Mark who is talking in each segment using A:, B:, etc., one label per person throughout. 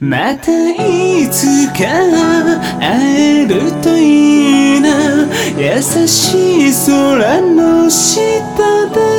A: またいつか会えるといいな。優しい空の下で。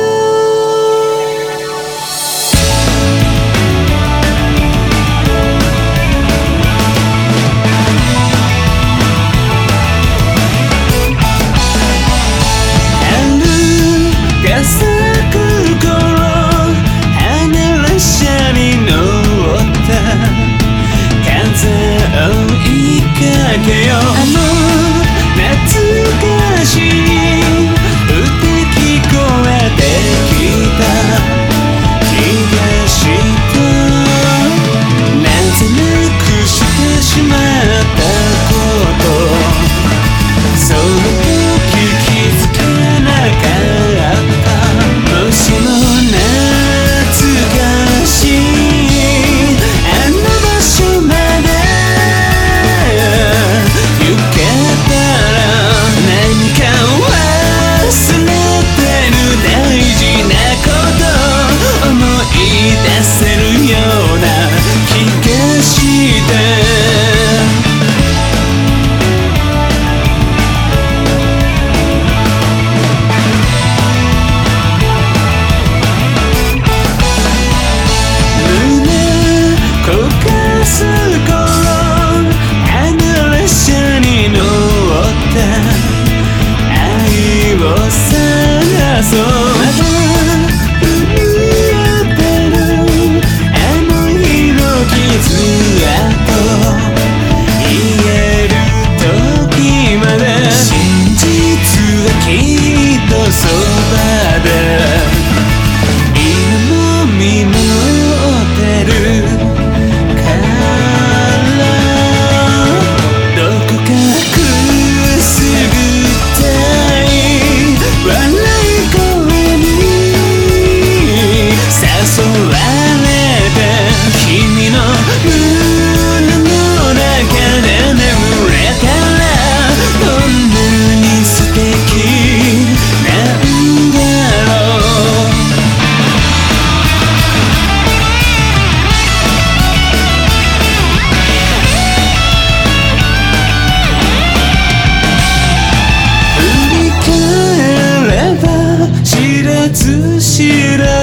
A: mentira.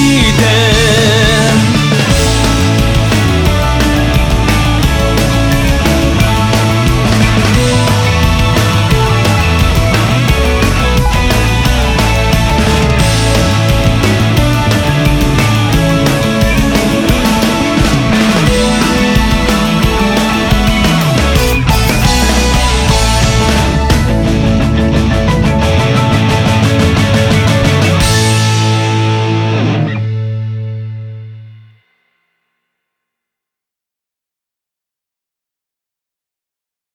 A: して